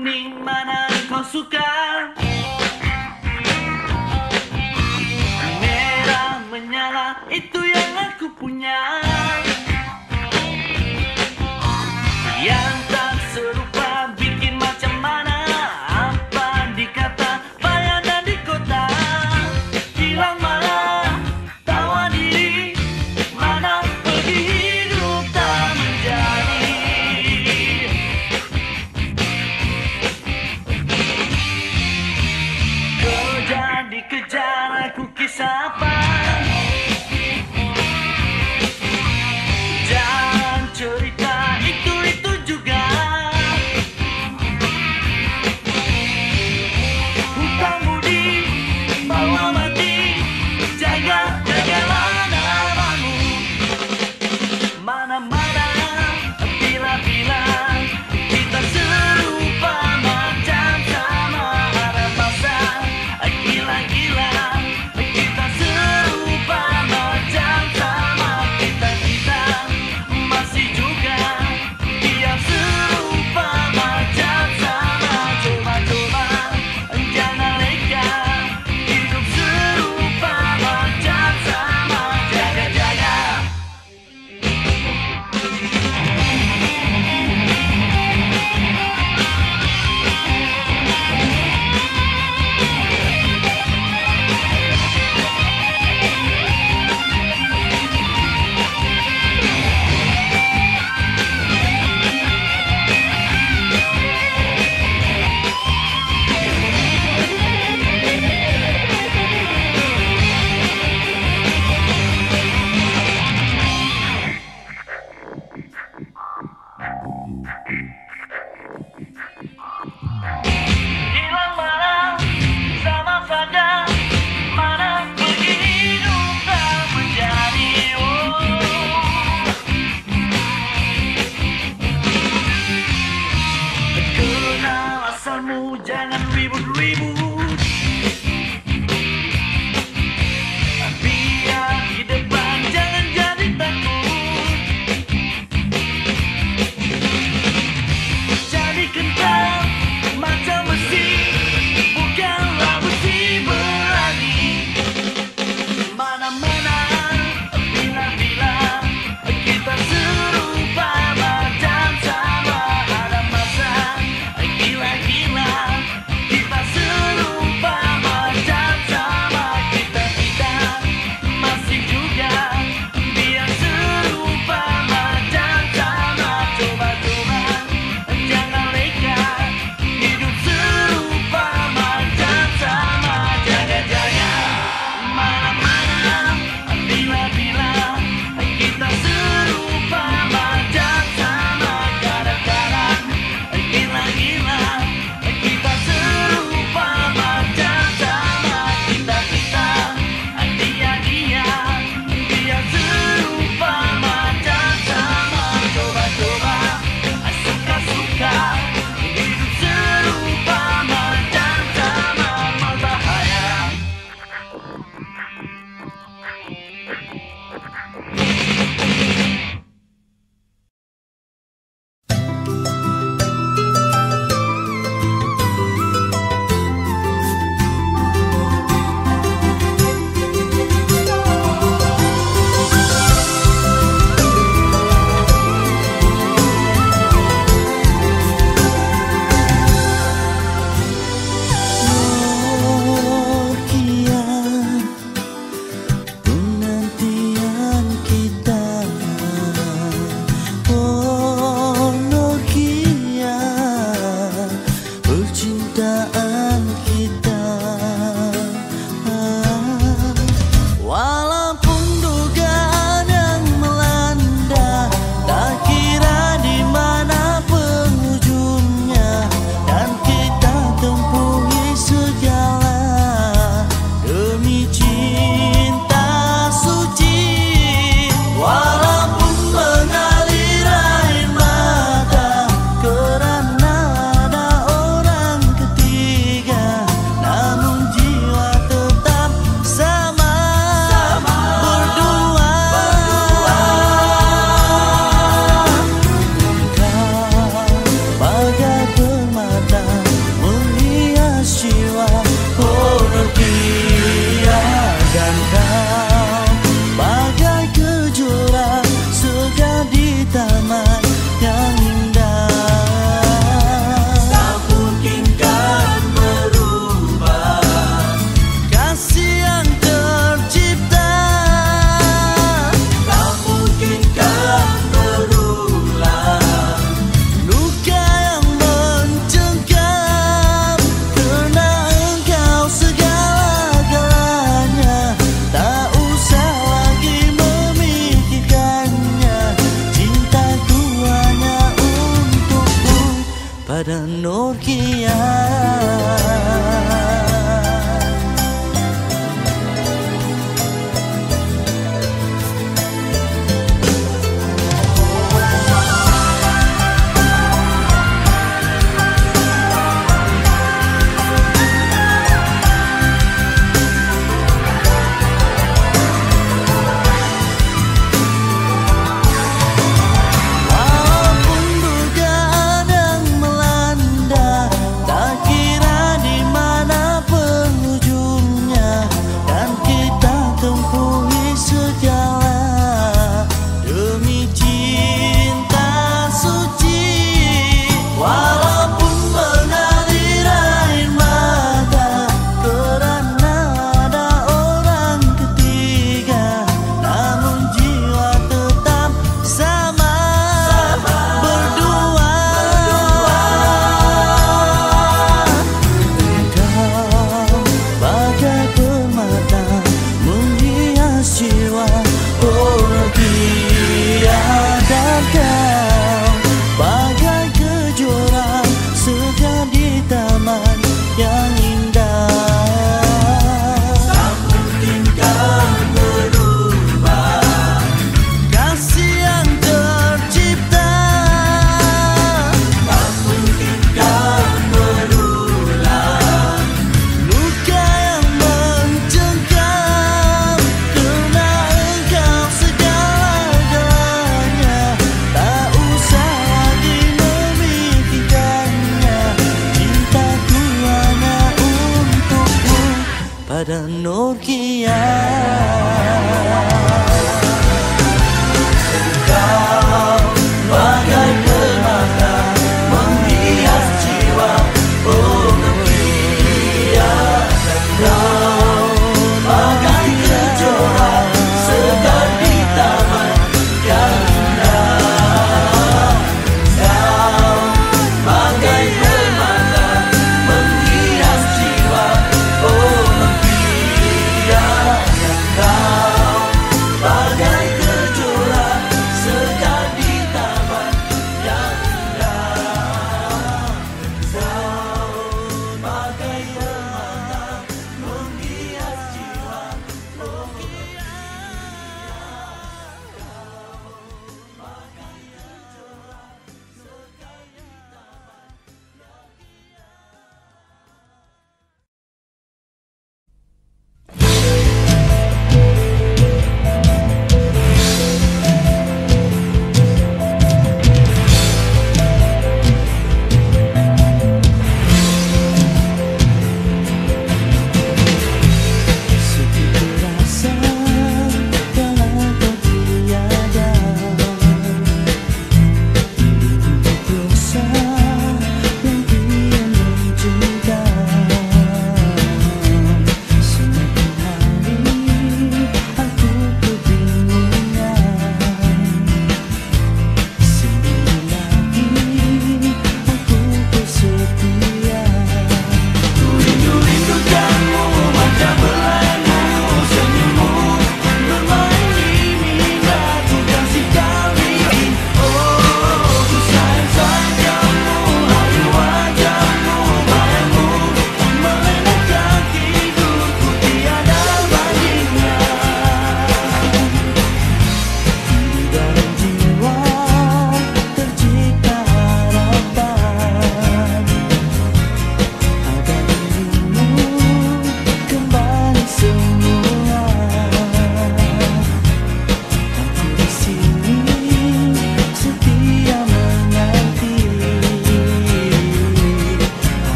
morning.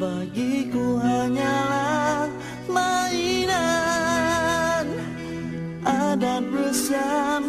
Bagiku hanyalah mainan. Adat bersam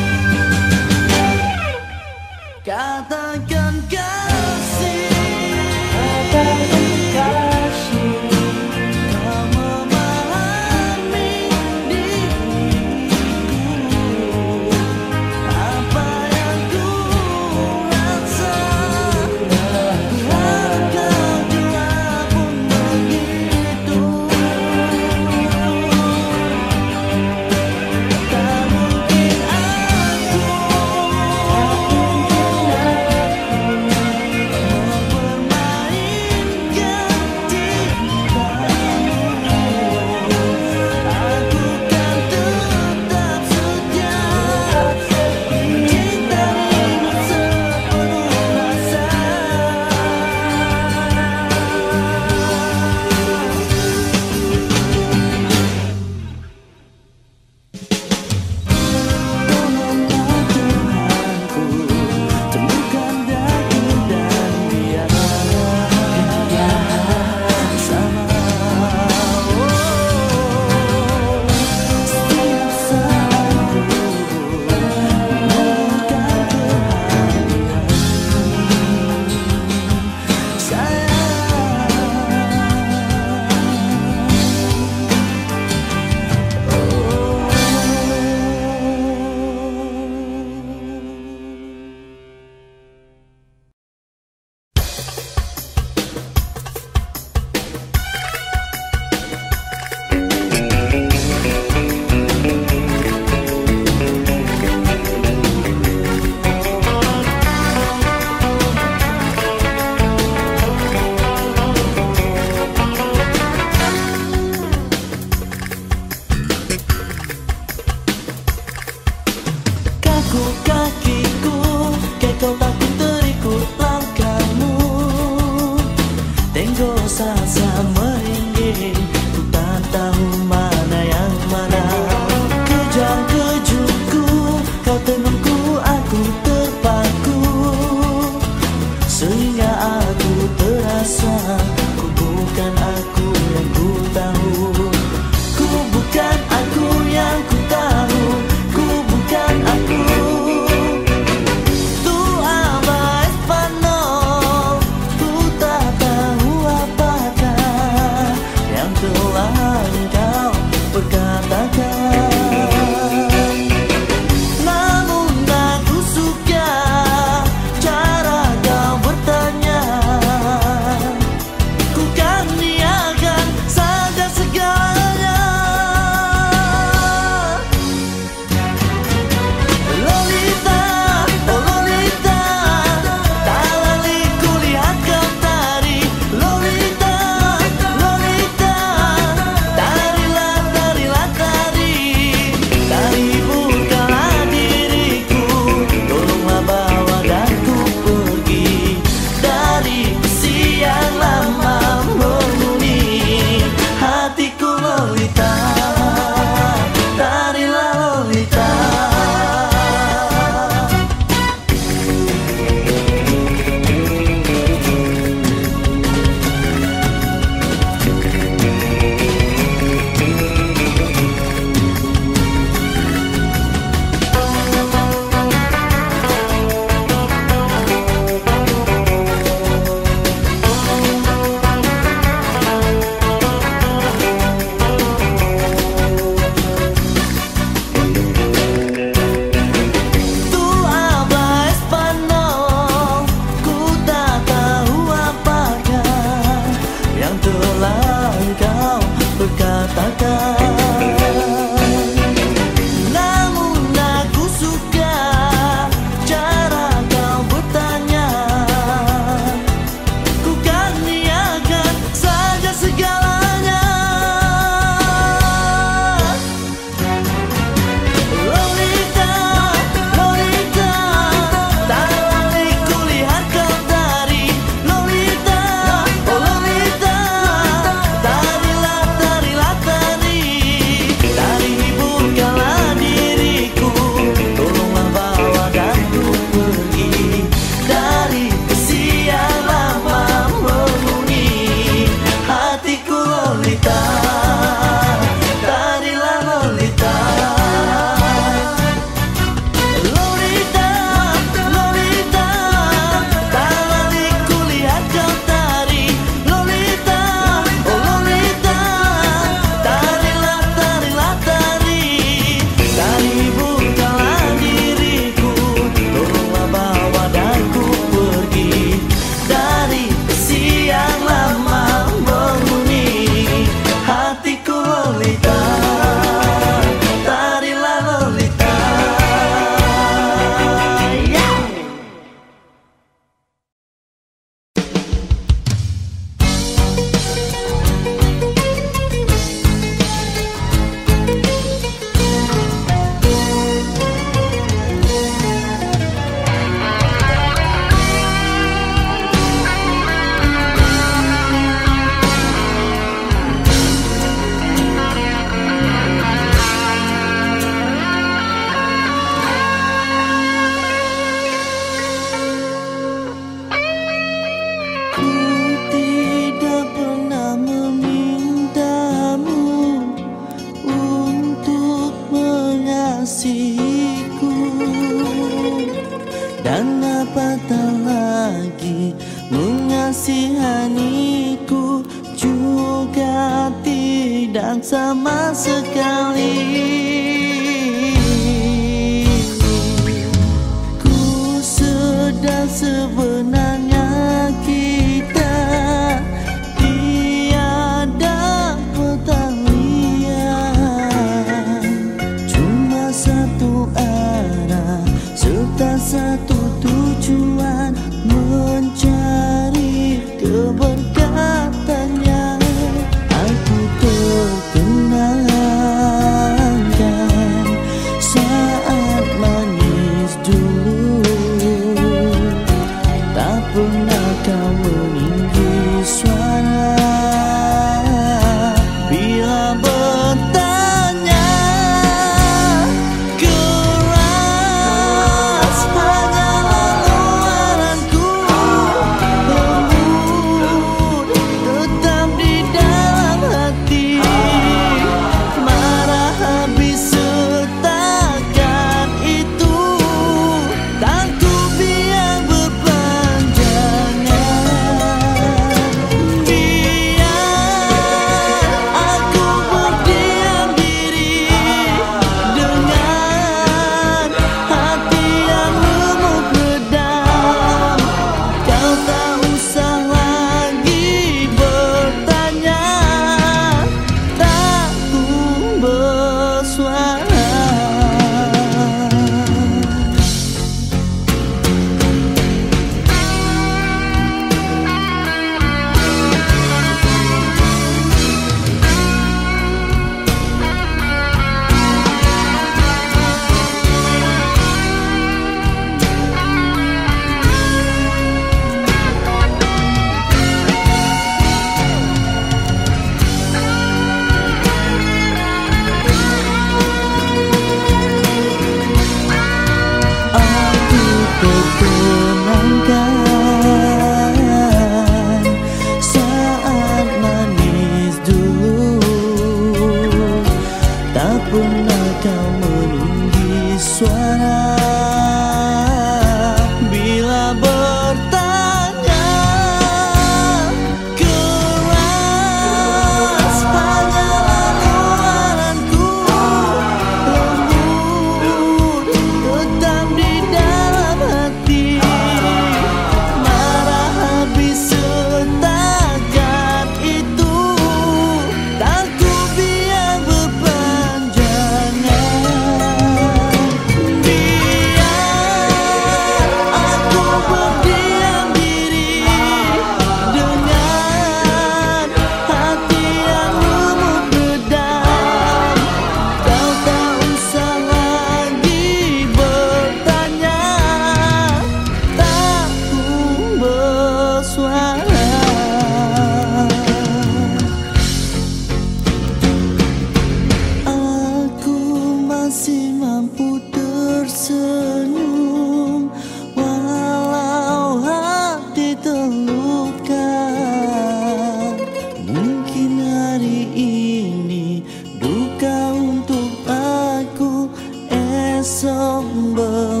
samba